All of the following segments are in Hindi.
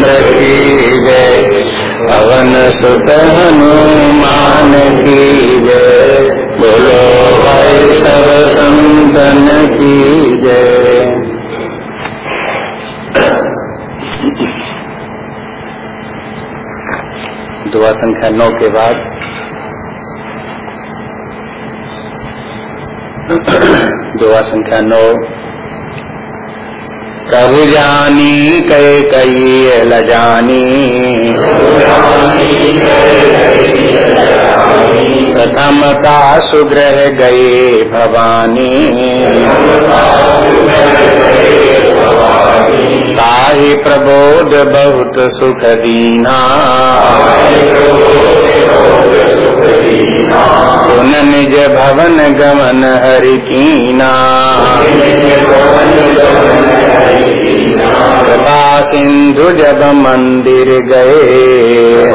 चंद्र की जय। पवन सुत हनुमान की जय। बोलो भाई सब संतन की जय। दुआ संख्या नौ के बाद। दुआ संख्या नौ। प्रभु जानी कई कई लजानी। प्रथमता सुग्रह गए भवानी। ताहि प्रबोध बहुत सुख दीना। पुन निज भवन गमन हरि कीना। कृपा सिंधु जब मंदिर गए।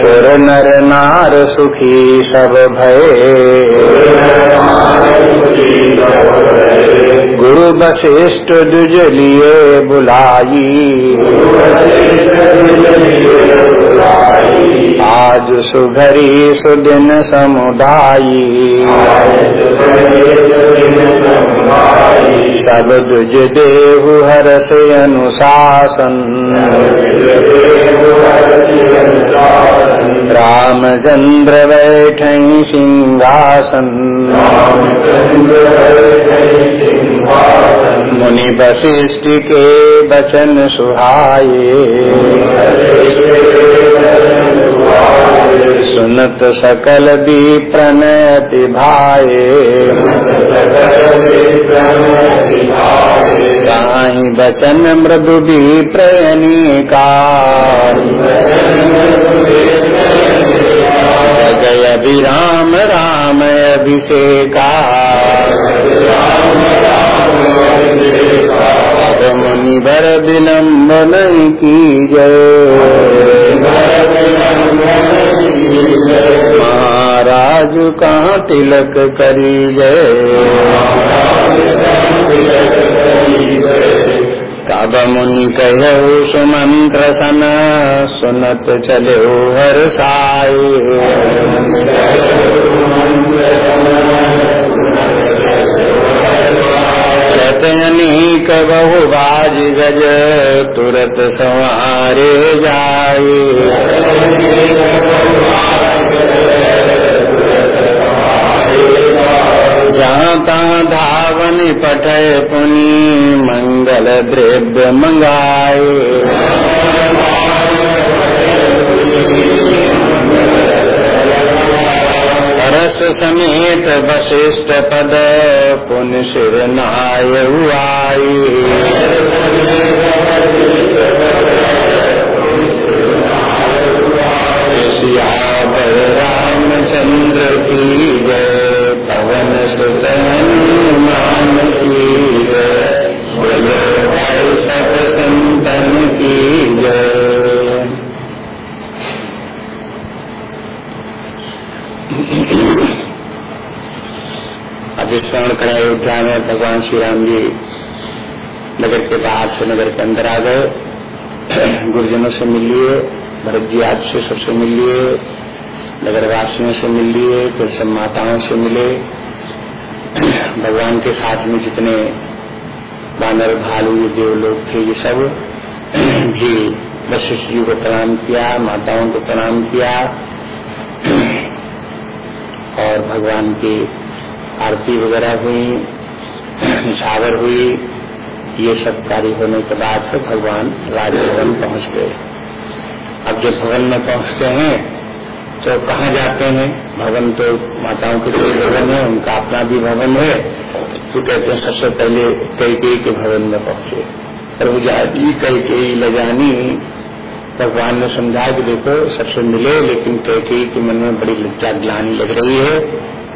सुर नर नार सुखी सब भये। गुरु वशिष्ठ दुज लिए बुलाई आज सुघरी सुदिन समुदायी। सब दुज देहु हर से अनुशासन। रामचंद्र बैठ सिंहासन। मुनि वशिष्ठ के बचन सुहाये। सुनत सकल भी प्रणयति भाए ताही बचन मृदु भी प्रयनी जय अभिराम राम अभिषेका। मुनि भर विलम्ब की जय। महाराज कहाँ तिलक करी जय। तब मुनि कहु सुमंत्र सन सुनत चले हर साई। अनेक बहु बाज गज तुरत संवारे जाए जहाँ तहाँ पठय पुनि मंगल द्रव्य मंगाए। रस समेत वशिष्ठ पद पुन शिर नाय सियावर रामचंद्र की जय। अभी स्मरण करें अयोध्या में भगवान श्री राम जी नगर के बाहर से नगर के अंदर आ गए। गुरुजनों से मिल लिए भरत जी आज से सबसे मिल लिए, नगरवासियों से मिल लिए, फिर सब माताओं से मिले। भगवान के साथ में जितने बानर, भालू, देव लोग थे, ये सब भी वशिष्ठ जी को प्रणाम किया, माताओं को प्रणाम किया और भगवान की आरती वगैरह हुई छावर हुई, ये सब कार्य होने के बाद फिर भगवान राजभवन पहुँच गए। अब जब भवन में पहुँचते हैं तो कहाँ जाते हैं? भवन तो माताओं के लिए भवन है, उनका अपना भी भवन है। तो कहते हैं, सबसे पहले कई कई के भवन में पहुँचे। प्रभु जाती कई कई लजानी भगवान ने समझाया कि देखो, सबसे मिले, लेकिन कई कई के मन में बड़ी लज्जा ग्लानी लग रही है।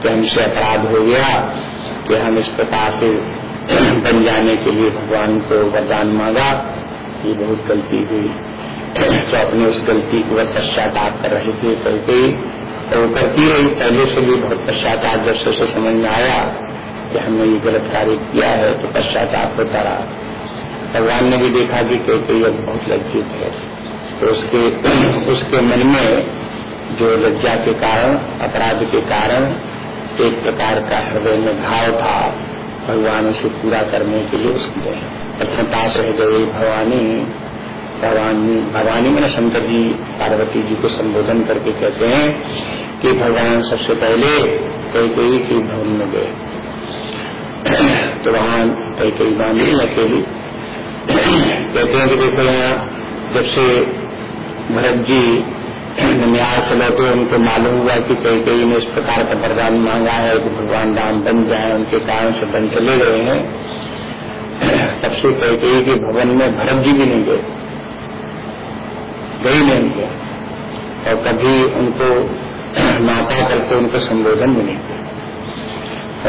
कि हमसे अपराध हो गया कि हम इस प्रकार से बन जाने के लिए भगवान को वरदान मांगा। ये बहुत गलती हुई। तो अपने उस गलती को वह पश्चाताप कर रहे थे कई तो वो करती रही। पहले से भी बहुत पश्चाताप जब से उसे समझ में आया कि हमने ये गलत कार्य किया है तो पश्चाताप होता रहा। भगवान ने भी देखा कि कोई अब बहुत लज्जित है तो उसके उसके मन में जो लज्जा के कारण, अपराध के कारण एक प्रकार का हृदय में भाव था। भगवान उसे पूरा करने के लिए उसने प्रसन्नता रह गई भवानी। भवानी भवानी मैंने शंकर जी, पार्वती जी को संबोधन करके कहते हैं कि भगवान सबसे पहले कई कई के भवन में गए। तो वहाँ कई कई बांधी अकेली। कहते हैं कि देखो यहाँ जब से भरत जी न्याय से लौटे उनको मालूम हुआ कि कई कई ने इस प्रकार का वरदान मांगा है कि भगवान राम बन जाए, उनके कारण से बन चले गए हैं। तब से कई कई के भवन में भरत जी भी नहीं गए। गई नहीं गया और कभी उनको माता करके उनको संबोधन भी नहीं किया।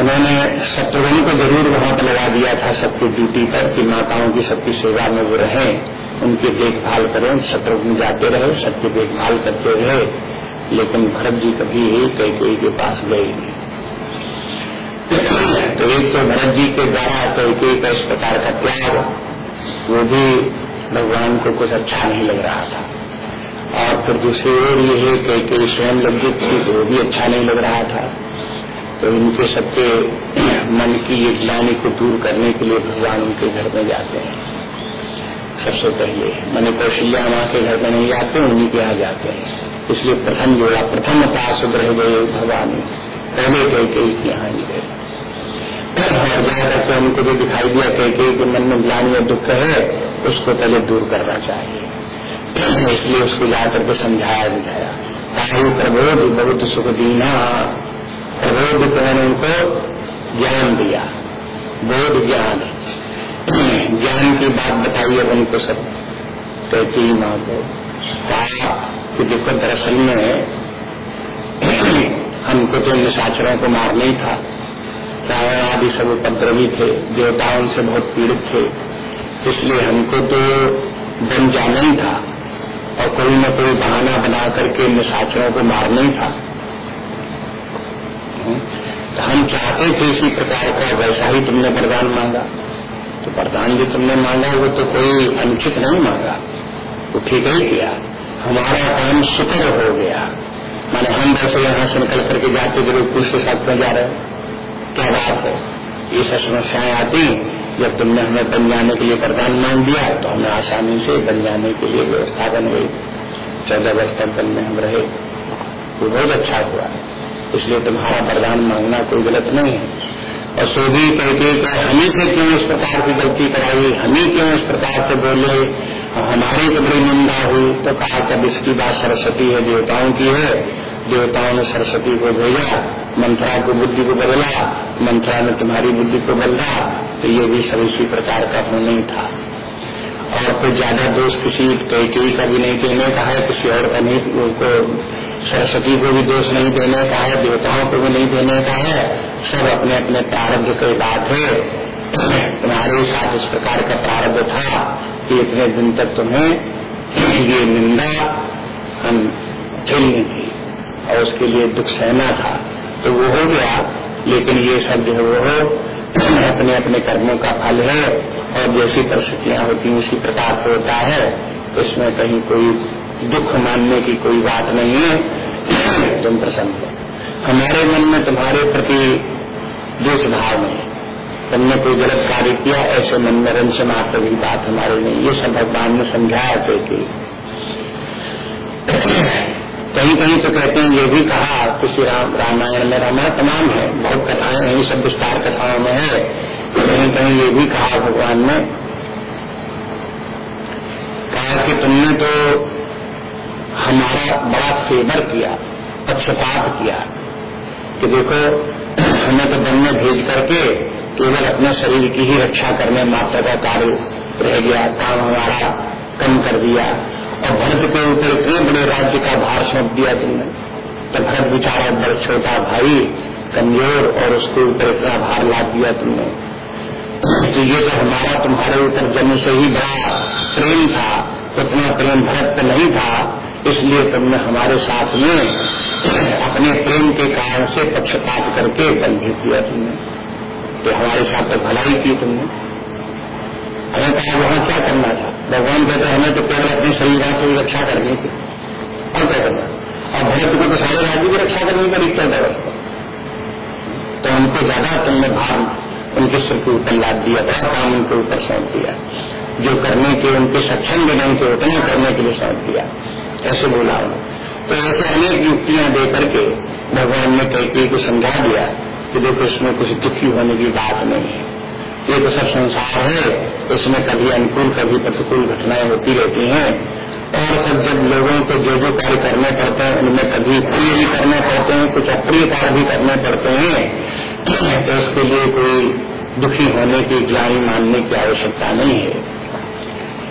उन्होंने शत्रुघ्न को ज़रूर वहाँ पर लगा दिया था सबकी ड्यूटी पर कि माताओं की सबकी सेवा में वो रहें। उनकी देखभाल करें शत्रुघ्न जाते रहे सबकी देखभाल करते रहे, लेकिन भरत जी कभी ही कई कई के पास गए नहीं। तो एक तो भरत जी के द्वारा कई कई का इस प्रकार का त्याग, वो भी भगवान को कुछ अच्छा नहीं लग रहा था। और फिर दूसरी ओर ये कई कई स्वयं लज्जित थी तो वो भी अच्छा नहीं लग रहा था। तो इनके सबके मन की ये ग्लानी को दूर करने के लिए भगवान उनके घर में जाते हैं। सबसे पहले। मैंने कौशल्या माँ के घर में नहीं जाते उन्हीं के यहाँ जाते हैं। इसलिए प्रथम जोड़ा, प्रथम पास रह गए भगवान। पहले कई के यहाँ ही गए और जा करके उनको जो दिखाई दिया, कई के मन में ग्लानी या दुख है, उसको पहले दूर करना चाहिए। इसलिए उसको जाकर के समझाया बुझाया ताही प्रबोध, बहुत सुख दीना। प्रबोध को मैंने उनको ज्ञान दिया। बोध ज्ञान। ज्ञान की बात बताई अब उनको सब। कहती माँ को कहा कि देखो दरअसल में हमको तो निशाचरों को मारना ही था। रावण आदि सब उपद्रवी थे, देवता उनसे बहुत पीड़ित थे। इसलिए हमको तो बन जाना ही था और कोई न कोई बहाना बना करके निशाचरों को मारना ही था। तो हम चाहते थे इसी प्रकार का, वैसा ही तुमने वरदान मांगा। तो वरदान जो तुमने मांगा, वो तो कोई अनुचित नहीं मांगा। वो ठीक ही किया। हमारा काम सुकर हो गया। माने हम वैसे यहाँ से निकल करके जाते ज़रूर पुरुष के साथ में जा रहे क्या बात है? ये सब समस्याएँ आती जब तुमने हमें बन जाने के लिए वरदान मांग दिया तो हमें आसानी से बन जाने के लिए व्यवस्था बन गई। चौदह वर्ष तक बन में हम रहे वो बहुत अच्छा हुआ। इसलिए तुम्हारा वरदान मांगना कोई गलत नहीं है। और सो भी कहते हमें से क्यों इस प्रकार की गलती कराई? हमें क्यों इस प्रकार से बोले? हमारी तो बड़ी निंदा हुई। तो कहा कब इसकी बात सरस्वती है, देवताओं की है। देवताओं ने सरस्वती को भेजा मंत्रा को बुद्धि को बदला, मंत्रा ने तुम्हारी बुद्धि को बदला तो ये भी सब इसी प्रकार का ही था। और कोई ज़्यादा दोष किसी कई का भी नहीं कहने का है किसी और का नहीं उनको सरस्वती को भी दोष नहीं देने का है, देवताओं को भी नहीं देने का है, सब अपने अपने प्रारब्ध के बात है। तुम्हारे साथ इस प्रकार का प्रारब्ध था कि इतने दिन तक तुम्हें ये निंदा, हम झेलनी थी और उसके लिए दुख सहना था। तो वो हो गया, लेकिन ये सब जो है, वो अपने अपने कर्मों का फल है और जैसी परिस्थितियाँ होती हैं, उसी प्रकार से होता है। तो इसमें कहीं कोई दुख मानने की कोई बात नहीं है। तुम प्रसन्न हो। हमारे मन में तुम्हारे प्रति दोष भाव नहीं तुमने कोई गलत कार्य किया, ऐसे मन में रंश मात्र भी बात हमारे नहीं। ये सब भगवान ने समझाया थे कि कहीं कहीं तो कहते हैं, ये भी कहा, किसी राम रामायण में रामायण तमाम है, बहुत कथाएँ हैं सब विस्तार कथाओं में है। कहीं कहीं ये भी कहा भगवान ने। कहा कि तुमने तो हमारा बड़ा फेवर किया, पक्षपात किया कि देखो, हमें तो वन में भेज करके केवल अपने शरीर की ही रक्षा करने मात्र का कार्य रह गया, काम हमारा कम कर दिया और भरत के ऊपर इतने बड़े राज्य का भार सौंप दिया तुमने। तो भरत बिचारा बड़ा छोटा भाई, कमज़ोर और उसके ऊपर इतना भार लाद दिया तुमने। तो ये तो हमारा तुम्हारे ऊपर जन्म से ही बड़ा प्रेम था, उतना प्रेम भरत नहीं था इसलिए तुमने हमारे साथ में अपने प्रेम के कारण से पक्षपात करके भेज दिया तुमने। तो हमारे साथ तो भलाई की तुमने। हमें कहा वहाँ क्या करना था? भगवान कहते हमें तो केवल अपने शरीर से रक्षा करनी थी। और क्या करना और भरत को तो सारे राज्य की रक्षा करनी पड़ी चल व्यवस्था तो उनको ज़्यादा तुमने भार, उनके सिर के ऊपर लाद दिया, बड़ा काम उनके ऊपर सौंप दिया। जो करने के, उनके सक्षम भी नहीं थे उतना करने के लिए सौंप दिया। ऐसे बोला। हो तो ऐसे अनेक युक्तियाँ दे करके भगवान ने कई को समझा दिया कि देखो इसमें कुछ दुखी होने की बात नहीं है। ये तो सब संसार है इसमें कभी अनुकूल, कभी प्रतिकूल घटनाएँ होती रहती हैं। और सब जब लोगों को जो जो कार्य करने पड़ते हैं, उनमें कभी प्रिय भी करने पड़ते हैं, कुछ अप्रिय कार्य भी करने पड़ते हैं तो उसके लिए कोई दुखी होने की ज्ञानी मानने की आवश्यकता नहीं है।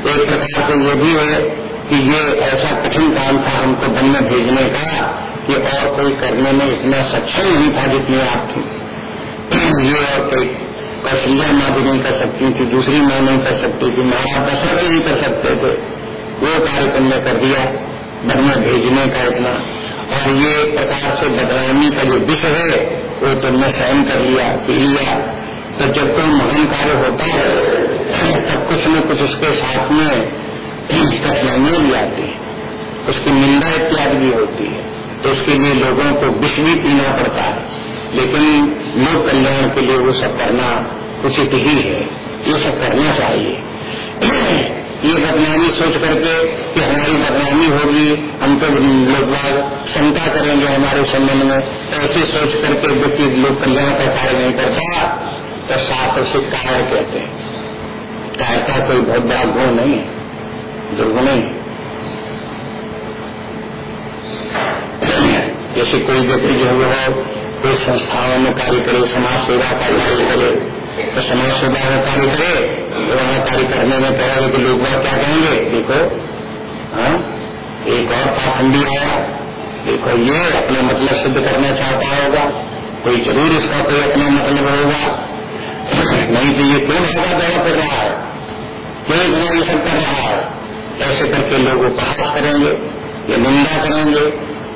एक प्रकार से ये भी है कि ये ऐसा कठिन काम था हमको वन में भेजने का कि और कोई करने में इतना सक्षम नहीं था जितनी आप थी। ये और कोई कौशल्या माँ भी नहीं कर सकती थी, दूसरी माँ नहीं कर सकती थी, महाराज दशरथ नहीं कर सकते थे। वो कार्य तुमने कर दिया वन में भेजने का इतना। और ये एक प्रकार से बदनामी का जो विषय है, वो तुमने सहन कर लिया, पी लिया। तो जब कोई महान कार्य होता है, तब कुछ न कुछ उसके साथ में कठिनाइयाँ भी आती। है उसकी निंदा इत्यादि भी होती है। तो उसके लिए लोगों को विष भी पीना पड़ता है। लेकिन लोक कल्याण के लिए वो सब करना उचित ही है। ये सब करना चाहिए। ये बदनामी सोच करके कि हमारी बदनामी होगी, हम तो लोग शंका करेंगे हमारे संबंध में। ऐसे सोच करके व्यक्ति लोग कल्याण का कार्य नहीं करता तो शास्त्र से कायर कहते हैं। कार्य कायरता कोई बहुत बड़ा गुण नहीं है। दुर्गुण जैसे कोई व्यक्ति जो है कोई संस्थाओं में कार्य करे, समाज सेवा का कार्य करे तो समाज सेवा में कार्य करे तो वहाँ कार्य करने में कहेगा कि लोग वहाँ क्या कहेंगे? देखो हाँ एक और पाखंडी आया। देखो, ये अपना मतलब सिद्ध करना चाहता होगा। कोई ज़रूर इसका कोई अपना मतलब होगा। नहीं तो ये क्यों भागा दौड़ा कर रहा है? क्यों इतना ये सब कर रहा है? ऐसे करके लोग उपहास करेंगे, ये निंदा करेंगे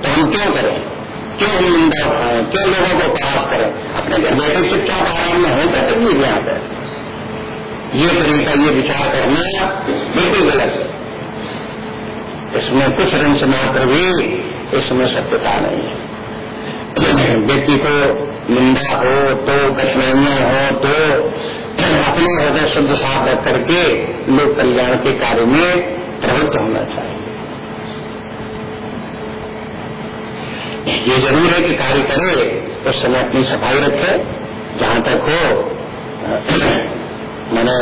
तो हम क्यों करें? क्यों हम निंदा उठाएँ? क्यों लोगों को उपहास करें? अपने घर बैठे चुपचाप आराम में होता तो यहाँ पर। ये तरीका, ये विचार करना बिल्कुल गलत है। इसमें कुछ रंश मात्र भी इसमें सत्यता नहीं है। व्यक्ति को निंदा हो तो कठिनाइयाँ हो तो अपने हृदय शुद्ध साफ़ रख करके लोक कल्याण के कार्य में प्रवृत्त होना चाहिए। ये ज़रूर है कि कार्य करे उस समय अपनी सफ़ाई रखे, जहाँ तक हो मैंने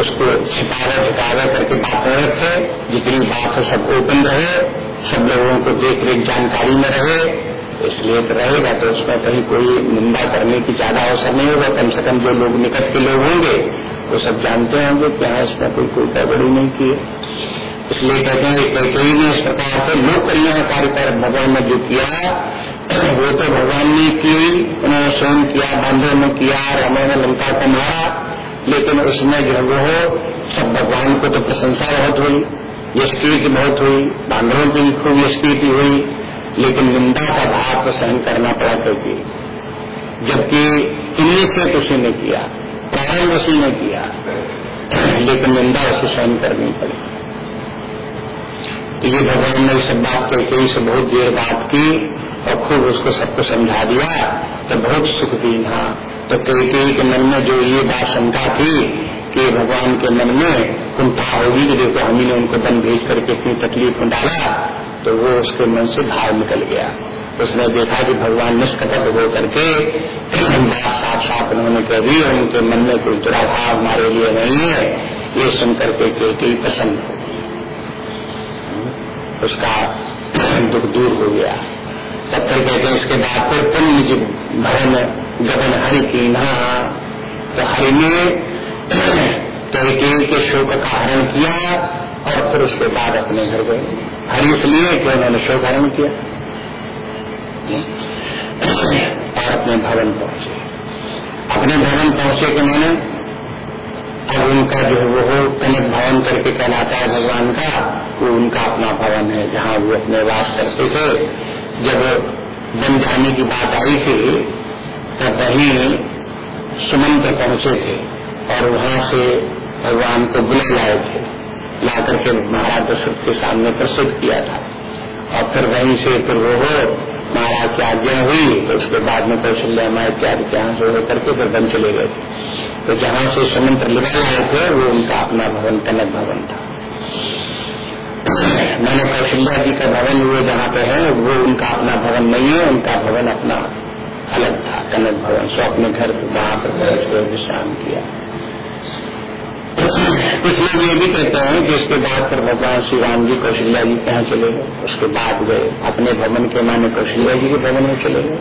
उसको छिपावे ढिकावे करके बात न रखे, जितनी बात है सब ओपन रहे, सब लोगों को देख रेख जानकारी में रहे, इसलिए तो रहेगा तो उसमें कहीं कोई निंदा करने की ज़्यादा अवसर नहीं होगा। कम से कम जो लोग निकट के लोग होंगे वो सब जानते होंगे कि हाँ इसने कोई कोई गड़बड़ी नहीं की इसलिए कहते हैं कई ने इस प्रकार से लोक कल्याण कार्य कर भगवान ने जो किया, वो तो भगवान ने की उन्होंने स्वयं किया बांधव ने किया, रामायण ने लंका को मारा, लेकिन उसमें जो वो सब भगवान को तो प्रशंसा बहुत हुई, यशकीर्ति बहुत हुई, बांधवों की भी खूब यशकीर्ति हुई, लेकिन निंदा का भाव तो सहन करना पड़ा क्योंकि, जबकि इनिशिएट उसी ने किया। प्रारंभ उसी ने किया। लेकिन निंदा उसे सहन करनी पड़ी। तो ये भगवान ने इस बात कई से बहुत देर बात की और खूब उसको सबको समझा दिया तो बहुत सुख दी हाँ तो कई के मन में जो ये बात शंका थी कि भगवान के मन में कुंठा होगी कि देखो हम ने उनको बन भेज करके इतनी तकलीफ़ में डाला तो वो उसके मन से भाव निकल गया। उसने देखा कि भगवान निष्कपट हो करके साफ़ उन्होंने कह दी और उनके मन में कोई दुराभाव हमारे लिए नहीं है। ये सुन करके कई प्रसन्न हो उसका दुख दूर हो गया। तब फिर कहते हैं, इसके बाद फिर पुण्य जी भवन गगन हरि की तो हरि ने कैकेयी के शोक का हरण किया और फिर उसके बाद अपने घर गए। हरि इसलिए कि उन्होंने शोक हरण किया। और अपने भवन पहुँचे। अपने भवन पहुँचे के मैंने, अब उनका जो वो कनक भवन करके कहलाता है भगवान का, वो उनका अपना भवन है, जहाँ वो अपने वास करते थे। जब बन जाने की बात आई थी, तब वही सुमंत्र पहुँचे थे और वहाँ से भगवान को बुला लाए थे। ला करके महाराज दशरथ के सामने प्रस्तुत किया था। और फिर वहीं से फिर वो महाराज की आज्ञा हुई तो उसके बाद में कौशल्या माँ इत्यादि के यहाँ से होकर के फिर चले गए। थे तो जहाँ से समंत्र लिखा आए थे, वो उनका अपना भवन, कनक भवन था। मैंने कौशल्या जी का भवन वो जहाँ पे है, वो उनका अपना भवन नहीं है, उनका भवन अपना अलग था, कनक भवन। सो अपने घर वहाँ पर विश्राम किया। लोग ये भी कहते हैं कि इसके बाद फिर भगवान श्री राम जी कौशल्या जी कहाँ चले गए? उसके बाद गए। अपने भवन के माने कौशल्या जी के भवन में चले गए।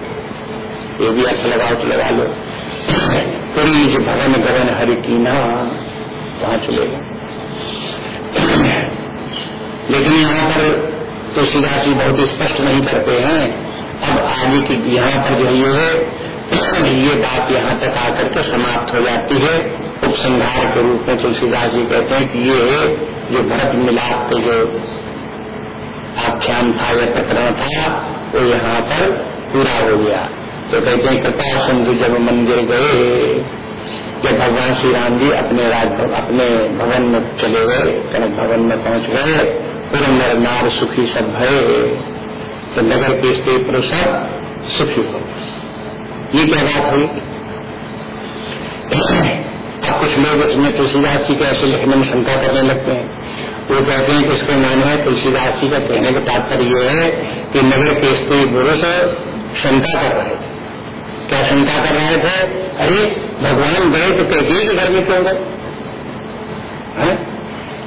ये भी अर्थ लगाओ तो लगा लो। पूरी जो भवन भवन हरि कीना वहाँ चले गए? लेकिन यहाँ पर तुलसीदास जी बहुत स्पष्ट नहीं करते हैं। अब आगे की यहाँ पर जो ये ये बात यहाँ तक आकर के समाप्त हो जाती है। उपसंहार के रूप में तुलसीदास जी कहते हैं कि ये जो भरत मिलाप के जो आख्यान था या प्रकरण था, वो यहाँ पर पूरा हो गया। तो कहते हैं, कृपा सिंधु जब मंदिर गए, जब भगवान श्री राम जी अपने राज अपने भवन में चले गए, कनक भवन में पहुँच गए, फिर नर नार सुखी सब भय तो नगर के स्त्री पुरुष सुखी हो ये क्या बात हुई? अब कुछ लोग इसमें तुलसीदास जी के ऐसे लिखने में शंका करने लगते हैं। वो कहते हैं कि इसके माने है तुलसीदास जी का कहने का तात्पर्य यह है कि नगर के स्त्री पुरुष शंका कर रहे थे। क्या शंका कर रहे थे? अरे, भगवान गए तो कहती के घर में क्यों गए?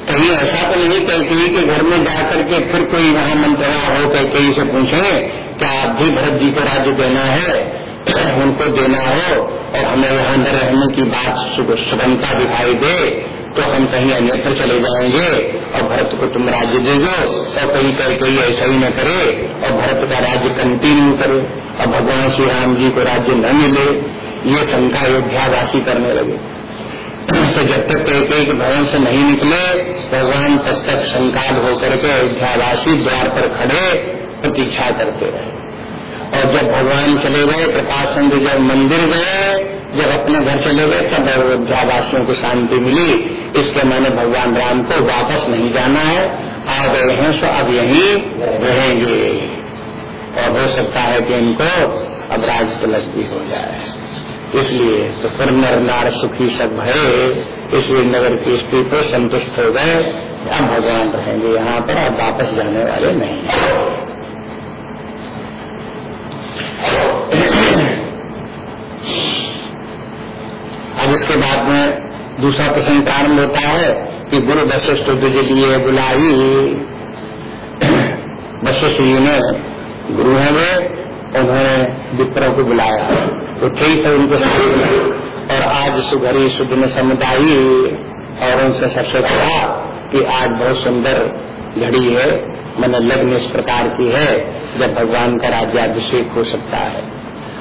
कहीं ऐसा तो नहीं कहती कि घर में जाकर के फिर कोई वहाँ मंत्रणा हो कहीं से पूछे, क्या आप भी भरत जी को राज्य देना है? उनको देना हो और हमें यहाँ न रहने की बात सुगमता दिखाई दे तो हम कहीं अन्यत्र चले जाएँगे और भरत को तुम राज्य दे दो और कहीं कहीं कहीं ऐसा ही न करे और भरत का राज्य कंटिन्यू करे और भगवान श्री राम जी को राज्य न मिले। ये शंका अयोध्यावासी करने लगे। तो जब तक कई कई भवन से नहीं निकले, भगवान तब तक संकाल होकर के अयोध्यावासी द्वार पर खड़े, प्रतीक्षा करते रहे। और जब भगवान चले गए प्रकाश चंद्र जब मंदिर गए, जब अपने घर चले गए, तब अयोध्यावासियों को शांति मिली। इसके मैंने भगवान राम को वापस नहीं जाना है। आ गए हैं, सो अब यहीं रहेंगे। और हो सकता है कि इनको अब राज तिलक भी हो जाए। इसलिए तो फिर नर नार सुखी सब भय इसलिए नगर की स्त्री को संतुष्ट हो गए। अब भगवान रहेंगे यहाँ पर अब वापस जाने वाले नहीं अब इसके बाद में दूसरा प्रश्न प्रारंभ होता है कि गुरु वशिष्ठ तुझे लिए बुलाई। वशिष्ठ जी ने गुरु है वे, उन्होंने विप्रों को बुलाया। तो ठीक है उनको और आज सुघरी में समुदायी और उनसे सबसे कहा कि आज बहुत सुंदर घड़ी है। मैंने लग्न इस प्रकार की है, जब भगवान का राज्याभिषेक हो सकता है।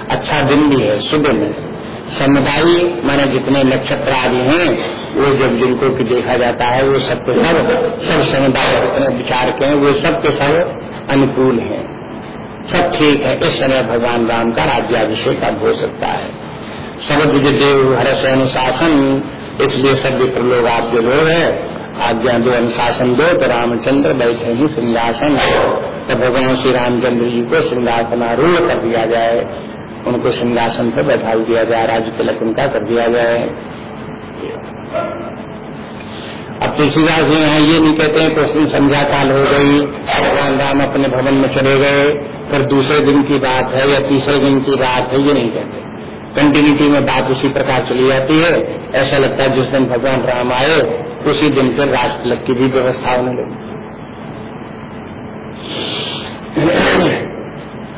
अच्छा दिन भी है, शुभ दिन समुदायी माने जितने नक्षत्र आदि हैं, वो जब जिनको की देखा जाता है, वो सब के सब सब समुदाय जितने विचार के हैं, वो सब के सब अनुकूल हैं। सब ठीक है, इस समय भगवान राम का राज्याभिषेक अब हो सकता है। सब विजय देव हर्ष अनुशासन, इसलिए विप्र लोग आप जो लोग हैं। आज्ञा दो, अनुशासन दो तो रामचंद्र बैठे ही, सिंहासन। तो भगवान श्री रामचंद्र जी को सिंहासनारूढ़ कर दिया जाए। उनको सिंहासन पर बैठा दिया जाए, राज्य तिलक उनका कर दिया जाए। अब तुलसीदास जी यहाँ ये नहीं कहते हैं कुछ दिन संध्या काल हो गई, भगवान राम अपने भवन में चले गए फिर दूसरे दिन की बात है या तीसरे दिन की बात है, ये नहीं कहते। कंटिन्यूटी में बात उसी प्रकार चली जाती है, ऐसा लगता है जिस दिन भगवान राम आए, उसी दिन फिर राज तिलक की भी व्यवस्था होने लगी।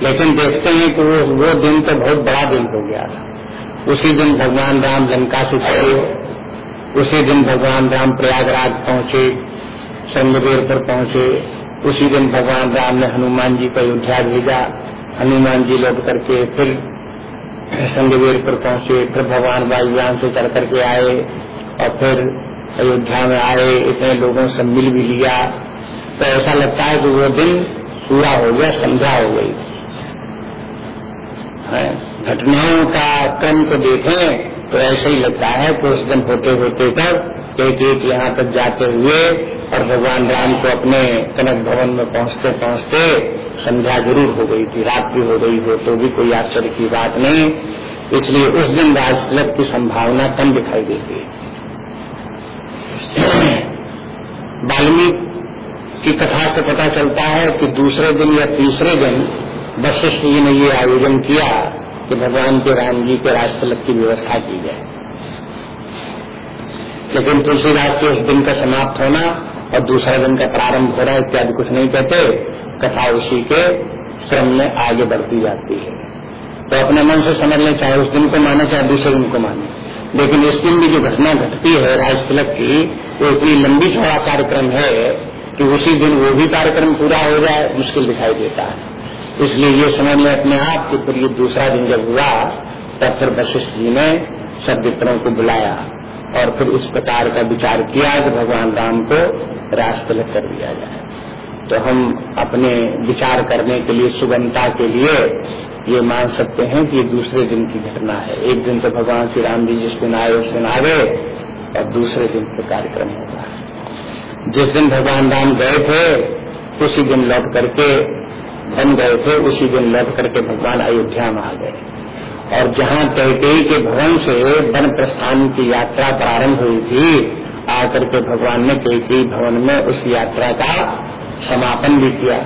लेकिन देखते हैं कि वो वो दिन तो बहुत बड़ा दिन हो गया था। उसी दिन भगवान राम लंका से चले उसी दिन भगवान राम प्रयागराज पहुँचे संगवेर पर पहुँचे। उसी दिन भगवान राम ने हनुमान जी को अयोध्या भेजा। हनुमान जी लौट करके फिर संगवेर पर पहुँचे। फिर भगवान वायुयान से चढ़ करके आए और फिर अयोध्या में आए। इतने लोगों से मिल भी लिया। तो ऐसा लगता है कि वो दिन पूरा हो गया, संध्या हो गई। घटनाओं का क्रम को देखें तो ऐसे ही लगता है कि उस दिन होते होते तक एक एक यहाँ तक जाते हुए और भगवान राम को अपने कनक भवन में पहुँचते पहुँचते संध्या ज़रूर हो गई थी रात्रि हो गई हो तो भी कोई आश्चर्य की बात नहीं। इसलिए उस दिन राजतिलक की संभावना कम दिखाई देती है। वाल्मीकि की कथा से पता चलता है कि दूसरे दिन या तीसरे दिन वशिष्ठ जी ने ये आयोजन किया कि भगवान के राम जी के राजतिलक की व्यवस्था की जाए। लेकिन तुलसीदास के उस दिन का समाप्त होना और दूसरा दिन का प्रारंभ हो रहा इत्यादि कुछ नहीं कहते, कथा उसी के क्रम में आगे बढ़ती जाती है। तो अपने मन से समझ लें, चाहे उस दिन को माने, चाहे दूसरे दिन को माने। लेकिन इस दिन भी जो घटना घटती है, राजतिलक की, वो इतनी लंबी चौड़ा कार्यक्रम है कि उसी दिन वो भी कार्यक्रम पूरा हो जाए, मुश्किल दिखाई देता है। इसलिए ये समझ लें अपने आप कि फिर ये दूसरा दिन जब हुआ, तब फिर वशिष्ठ जी ने सब मित्रों को बुलाया और फिर इस प्रकार का विचार किया कि भगवान राम को राजतिलक कर दिया जाए। तो हम अपने विचार करने के लिए, सुगमता के लिए ये मान सकते हैं कि ये दूसरे दिन की घटना है। एक दिन तो भगवान श्री राम जी जिस दिन आए, उस दिन आ और दूसरे दिन का कार्यक्रम होगा। जिस दिन भगवान राम गए थे, उसी दिन लौट करके बन गए थे, उसी दिन लौट करके भगवान अयोध्या में आ गए। और जहाँ कैकेयी के भवन से वन प्रस्थान की यात्रा प्रारंभ हुई थी, आकर के भगवान ने कैकेयी भवन में उस यात्रा का समापन भी किया।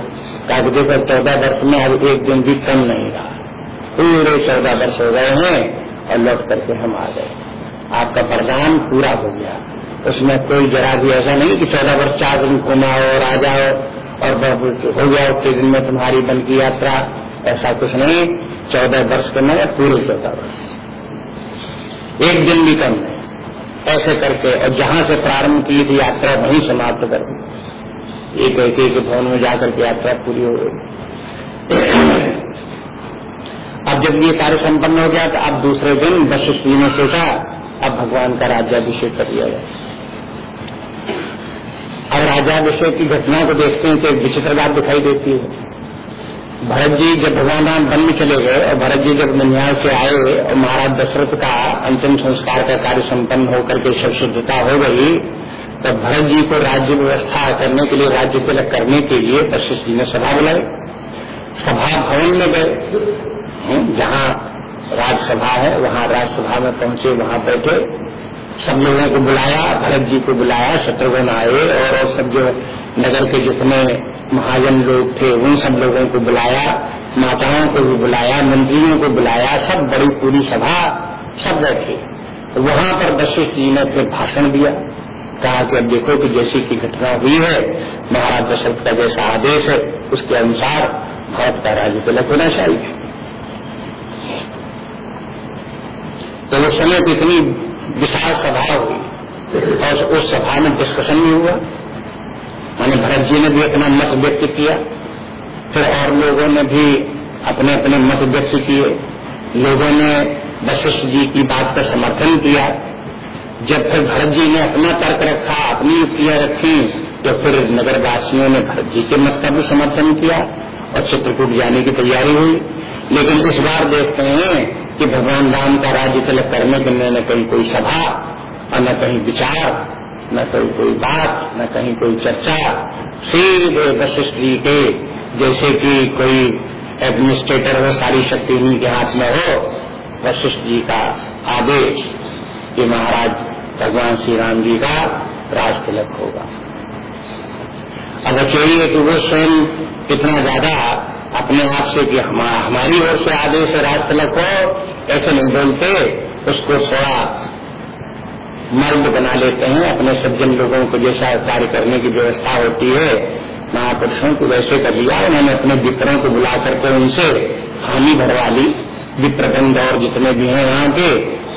कहा देखो, चौदह वर्ष में अब एक दिन भी कम नहीं रहा। पूरे चौदह वर्ष हो गए हैं और लौट करके हम आ गए। आपका वरदान पूरा हो गया। उसमें कोई जरा भी ऐसा नहीं कि चौदह वर्ष चार दिन घुमाओ और आ जाओ। और हो गया उतने दिन में तुम्हारी बन की यात्रा। ऐसा कुछ नहीं। चौदह वर्ष के है पूरे चौदह वर्ष एक दिन भी कम है ऐसे करके और जहाँ से प्रारंभ की थी यात्रा, वहीं समाप्त कर दी। एक एक एक भवन में जाकर के यात्रा पूरी हो गई। अब जब ये कार्य संपन्न हो गया तो अब दूसरे दिन वशिष्ठ जी ने सोचा अब भगवान का राज्याभिषेक कर दिया जाए। राजाभिषेक की घटना को देखते हैं तो एक विचित्र बात दिखाई देती है। भरत जी जब भगवान राम वन में चले गए और भरत जी जब ननिहाल से आए और महाराज दशरथ का अंतिम संस्कार का कार्य संपन्न होकर के सब शुद्धता हो गई तो भरत जी को राज्य व्यवस्था करने के लिए राज्य तिलक करने के लिए वशिष्ठ जी ने सभा बुलाई। सभा भवन में गए। हम्म, जहाँ राज्यसभा है वहाँ राज्यसभा में पहुँचे वहाँ बैठे। सब लोगों को बुलाया, भरत जी को बुलाया, शत्रुघ्न आए और सब जो नगर के जितने महाजन लोग थे, उन सब लोगों को बुलाया, माताओं को भी बुलाया, मंत्रियों को बुलाया, सब बड़ी पूरी सभा सब बैठे। तो वहाँ पर वशिष्ठ जी ने फिर भाषण दिया, कहा कि अब देखो कि जैसी की घटना हुई है, महाराज दशरथ का जैसा आदेश है, उसके अनुसार भारत का राज्य तिलक होना चाहिए। तो उस समय तो इतनी विशाल सभा हुई, और उस सभा में डिस्कशन भी हुआ। मैंने भरत जी ने भी अपना मत व्यक्त किया। फिर और लोगों ने भी अपने अपने मत व्यक्त किए। लोगों ने वशिष्ठ जी की बात का समर्थन किया। जब फिर भरत जी ने अपना तर्क रखा, अपनी युक्तियाँ रखी तो फिर नगरवासियों ने भरत जी के मत का भी समर्थन किया और चित्रकूट जाने की तैयारी हुई। लेकिन इस बार देखते हैं कि भगवान राम का राज्य तिलक करने के लिए न कहीं कोई सभा, और न कहीं विचार, न कहीं कोई बात, न कहीं कोई चर्चा। सीधे वशिष्ठ जी के, जैसे कि कोई एडमिनिस्ट्रेटर हो, सारी शक्ति उन्हीं के हाथ में हो, वशिष्ठ जी का आदेश कि महाराज, भगवान श्री राम जी का राज तिलक होगा। अगर चाहिए कि वो स्वयं इतना ज़्यादा अपने आप से कि हमारी ओर से आदेश राज तिलक हो ऐसे नहीं बोलते उसको थोड़ा मर्द बना लेते हैं, अपने सज्जन लोगों को जैसा कार्य करने की व्यवस्था होती है, महापुरुषों को वैसे कर लिया, उन्होंने अपने विप्रों को बुला करके उनसे हानि भरवा ली, विप्रबंध और जितने भी हैं यहाँ के,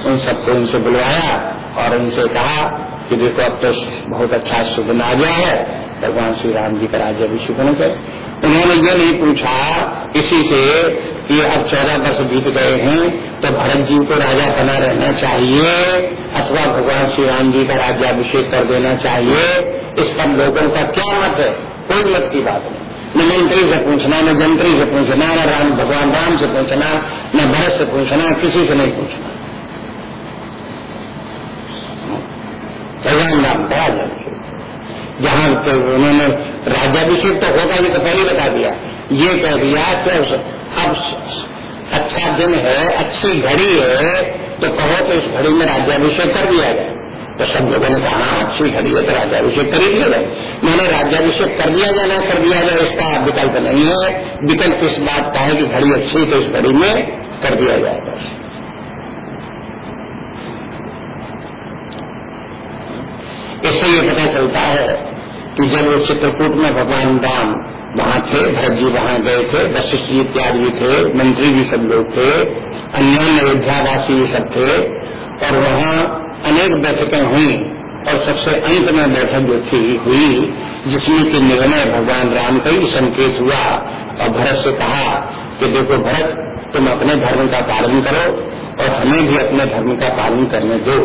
उन सबको उनसे बुलवाया और उनसे कहा कि देखो, अब तो बहुत अच्छा शुभ आ गया है, भगवान श्री राम जी का राज्य अभिषेक होने का उन्होंने ये नहीं पूछा इसी से कि अब चौदह वर्ष बीत गए हैं तो भरत जी को राजा बना रहना चाहिए अथवा भगवान श्री राम जी का राज्याभिषेक कर देना चाहिए। इस पर लोगों का क्या मत है? कोई मत की बात नहीं। न मंत्री से पूछना, न जंत्री से पूछना, न राम, भगवान राम से पूछना, न भरत से पूछना, किसी से नहीं पूछना। भगवान राम बड़ा जल्दी जहाँ तो उन्होंने राज्याभिषेक तो होगा ये तो पहले बता दिया। ये कह दिया कि अब अच्छा दिन है अच्छी घड़ी है तो कहो तो इस घड़ी में राज्याभिषेक कर दिया जाए। तो सब लोगों ने कहा हाँ, अच्छी घड़ी है तो राज्याभिषेक कर दिया जाए। मैंने राज्याभिषेक कर दिया जाए कर दिया जाए इसका विकल्प नहीं है। विकल्प इस बात का है कि घड़ी अच्छी तो इस घड़ी में कर दिया जाए। इससे ये चलता है कि जब वो चित्रकूट में भगवान राम वहाँ थे, भरत जी वहाँ गए थे, वशिष्ठ जी इत्यादि भी थे, मंत्री भी सब लोग थे अन्य अयोध्यावासी भी सब थे, और वहाँ अनेक बैठकें हुई, और सबसे अंत में बैठक जो थी, हुई, जिसमें कि निर्णय भगवान राम का ही संकेत हुआ, और भरत से कहा कि देखो भरत, तुम अपने धर्म का पालन करो, और हमें भी अपने धर्म का पालन करने दो?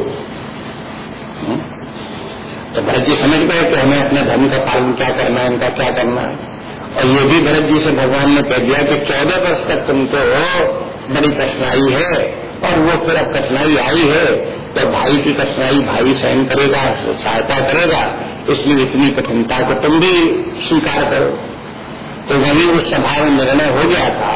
तो भरत जी समझ गए कि हमें अपने धर्म का पालन क्या करना है इनका क्या करना है। और ये भी भरत जी से भगवान ने कह दिया कि चौदह वर्ष तक तुमको बड़ी कठिनाई है, और वो फिर अब कठिनाई आई है तो भाई की कठिनाई भाई सहन करेगा सहायता करेगा, इसलिए इतनी कठिनता को तुम भी स्वीकार करो। तो वही उस सभा में निर्णय हो गया था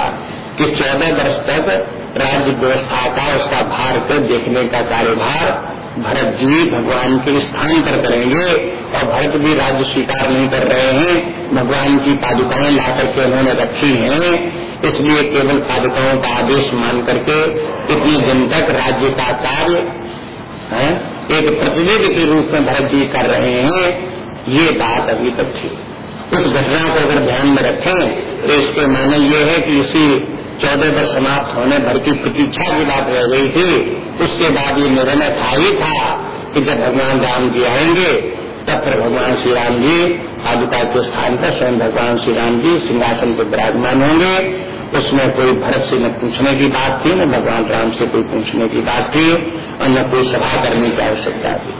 कि चौदह वर्ष तक राज्य व्यवस्था का, उसका भार को देखने का कार्यभार भरत जी भगवान के स्थान पर करेंगे और भरत भी राज्य स्वीकार नहीं कर रहे हैं। भगवान की पादुकाएँ ला करके उन्होंने रखी हैं। इसलिए केवल पादुकाओं का आदेश मान करके इतने दिन तक राज्य का कार्य एक प्रतिनिधि के रूप में भरत जी कर रहे हैं। ये बात अभी तक थी उस घटना को अगर ध्यान में रखें तो इसके माने ये है कि इसी चौदह वर्ष समाप्त होने भर की प्रतीक्षा की बात रह गई थी। उसके बाद ये निर्णय था ही था कि जब भगवान राम जी आएँगे, तब फिर भगवान श्री राम जी पादुका के स्थान पर स्वयं भगवान श्री राम जी सिंहासन पर विराजमान होंगे। उसमें कोई भरत से न पूछने की बात थी, न भगवान राम से कोई पूछने की बात थी और न कोई सभा करने की आवश्यकता थी।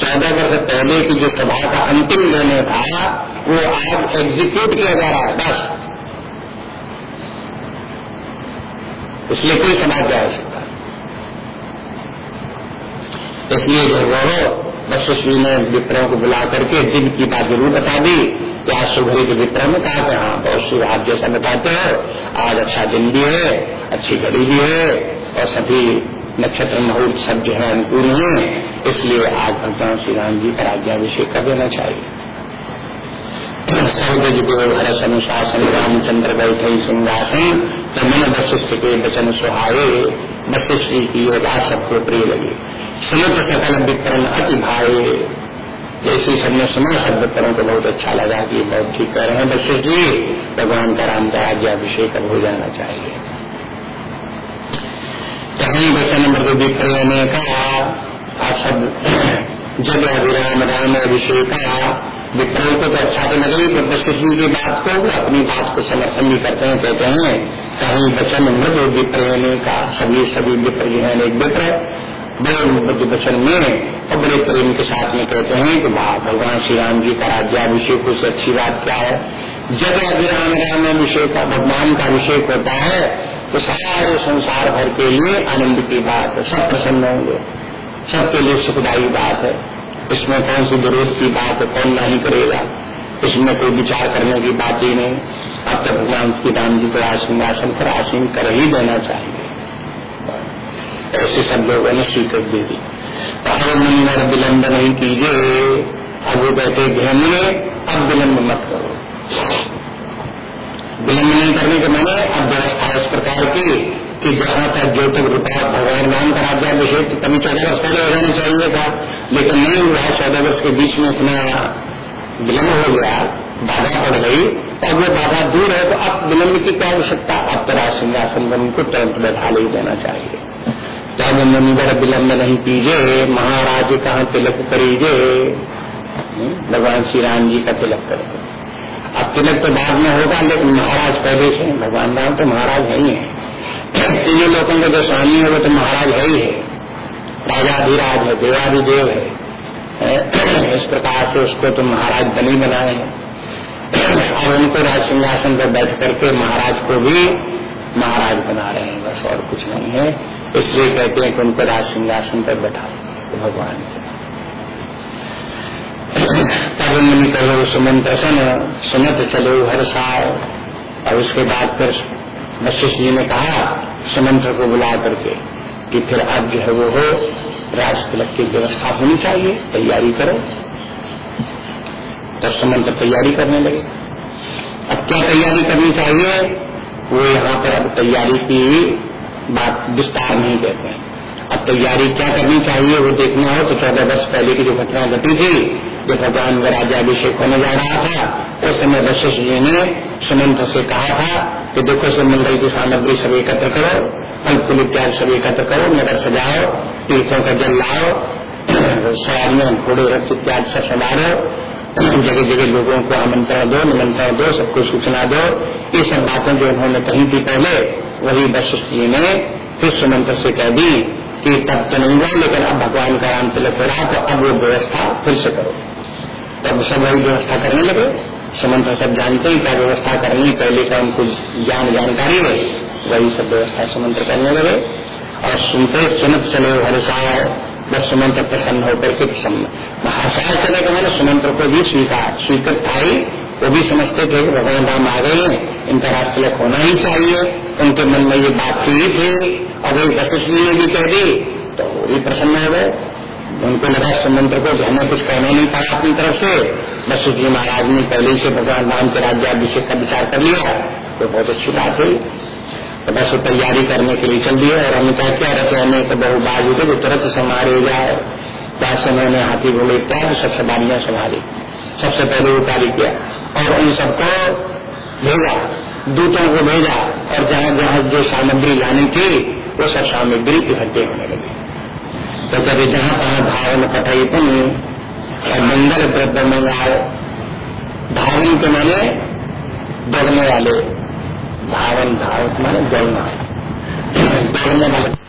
चौदह वर्ष पहले की जो सभा का अंतिम निर्णय था, वो आज एग्जीक्यूट किया जा रहा है। बस इसलिए कोई समाज जा सकता इसलिए जो वो वशिष्ठी ने विप्रों को बुला करके दिन की बात ज़रूर बता दी कि आज सुघरी के विप्रो में कहा कि हाँ बहुत शुभ आप जैसा बताते हो, आज अच्छा दिन भी है, अच्छी घड़ी भी है, और सभी नक्षत्र मुहूर्त सब जो है अनुकूल है, इसलिए आज भगवान श्री राम जी पर आज्ञाभिषेक कर देना चाहिए। सर्वज देव हरस अनुशासन, रामचंद्र बैठे सिंहासन तो मन वशिष्ठ के वचन सुहाये वशिष्ठ जी की ये बात सबको प्रिय लगी समुद्र सकल विक्रम अति भाए जैसे सबने सुना सब विक्रम को बहुत अच्छा लगा कि बहुत ठीक कह रहे हैं। वशिष्ठ जी, भगवान का राम का राज्याभिषेक अब हो जाना चाहिए। कहीं वचन मृद विक्रय ने कहा सब जब अभिराम राम अभिषेका विक्रम को तो अच्छा तो लगे पर वशिष्ठ की बात को अपनी बात को समर्थन भी करते हैं, कहते हैं, कहीं वचन मृद विप्रयने का, सभी सभी विप्र जो है एक विप्र, बड़े मृद वचन में, और बड़े प्रेम के साथ में कहते हैं कि वाह, भगवान श्री राम जी का राज्याभिषेक से अच्छी बात क्या है? जब अभिराम राम अभिषेक का, भगवान का अभिषेक होता है तो सारे संसार भर के लिए आनंद की बात है, सब प्रसन्न होंगे, सबके लिए सुखदायी बात है। इसमें कौन सी विरोध की बात है, कौन नहीं करेगा? इसमें कोई विचार करने की बात ही नहीं। अब तक भगवान श्री राम जी को सिंहासन पर आसीन कर ही देना चाहिए। ऐसे सब लोगों ने स्वीकृत दे दी। अब मंदिर विलम्ब नहीं कीजिए। अब वो कहते ध्यान अब विलम्ब मत करो। विलम्ब नहीं करने के मैंने अब व्यवस्था इस प्रकार की कि जहाँ तक जो तक रुपया भगवान नाम का राज्याभिषेक तो कभी चौदह वर्ष पहले हो जाना चाहिए था। लेकिन नहीं हुआ, चौदह वर्ष के बीच में इतना विलम्ब हो गया, बाधा पड़ गई। और वो बाधा दूर है तो अब विलम्ब की क्या आवश्यकता? अब तो सिंहासन पर उनको तुरंत बैठा ले देना चाहिए। तब मंदिर विलम्ब नहीं कीजिए, महाराज कहाँ तिलक करीजे। भगवान श्री राम जी का तिलक करेंगे। अब तिलक तो बाद में होगा, लेकिन महाराज पहले से भगवान राम तो महाराज है ही है। तीनों लोगों का जो स्वामी है, वो तो महाराज है ही है। राजाधिराज है देवाधिदेव है। इस प्रकार से उसको तो महाराज बनी बनाए और उनको राज सिंहासन पर बैठ करके महाराज को भी महाराज बना रहे हैं, बस और कुछ नहीं है। इसलिए कहते हैं कि उनको राज सिंहासन पर बैठा तो भगवान तब मुनि कहो सुमंत्र सन सुनत चलो, हर साल। और उसके बाद फिर वशिष्ठ जी ने कहा, सुमंत्र को बुला करके कि फिर अब जो है वो हो, राज तिलक की व्यवस्था होनी चाहिए, तैयारी करो। तो सुमंत्र तैयारी करने लगे। अब क्या तैयारी करनी चाहिए? वो यहाँ पर अब तैयारी की बात विस्तार नहीं कहते हैं। अब तैयारी क्या करनी चाहिए वो देखना हो तो चौदह वर्ष पहले की जो घटना घटी थी जो भगवान का राज्याभिषेक होने जा रहा था उस समय वशिष्ठ जी ने सुमंत से कहा था कि देखो सब मंडल की सामग्री सब एकत्र करो फल फूल इत्यादि सब एकत्र करो, नगर सजाओ, तीर्थों का जल लाओ, सवारियों घोड़े रथ इत्यादि सब संभालो जगह जगह लोगों को आमंत्रण दो, निमंत्रण दो, सबको सूचना दो। ये सब बातें जो उन्होंने कही थी पहले, वही वशिष्ठ जी ने फिर सुमंत्र से कह दी कि तब तो नहीं हुआ, लेकिन अब भगवान का राम तिलक हो रहा तो अब वो व्यवस्था फिर से करो। तब सब वही व्यवस्था करने लगे। सुमंत्र सब जानते हैं, क्या व्यवस्था करनी पहले का उनको ज्ञान जानकारी है, वही सब व्यवस्था सुमंत्र करने लगे। और सुनते सुनत चले हर्षाय बस सुमंत्र प्रसन्न होकर के हर्षाय चले के मैंने सुमंत्र को भी स्वीकार स्वीकृत था ही। वो भी समझते थे कि भगवान राम आ गए हैं, इनका राष्ट्र होना ही चाहिए। उनके मन में ये बात ही थी। और वही ने भी कह दी तो वो भी प्रसन्न हो गए। उनको लगा सुमंत्र को जो हमें कुछ कहना नहीं पड़ा अपनी तरफ़ से। बस जी महाराज ने पहले से भगवान राम के राज्याभिषेक का विचार कर लिया तो बहुत अच्छी बात हुई। तो बस वो तैयारी करने के लिए चल दिए और हमने कहा, क्या रखे हमें तो बहु बाज उठे तो तुरंत संभाले जाए क्या समय ने हाथी घोड़े इत्यादि सब सवारियाँ संभाली सबसे पहले वो कार्य किया, और उन सबको भेजा, दूतों को भेजा, और जहाँ जहाँ जो सामग्री लानी थी, वो सब सामग्री इकट्ठे होने लगे। तो कभी जहाँ तहां धावन कथई पुण्य और मंगल द्रव्य मंगाए भावन के माने दौड़ने वाले धावन भाव माने दौड़ना दौड़ने वाले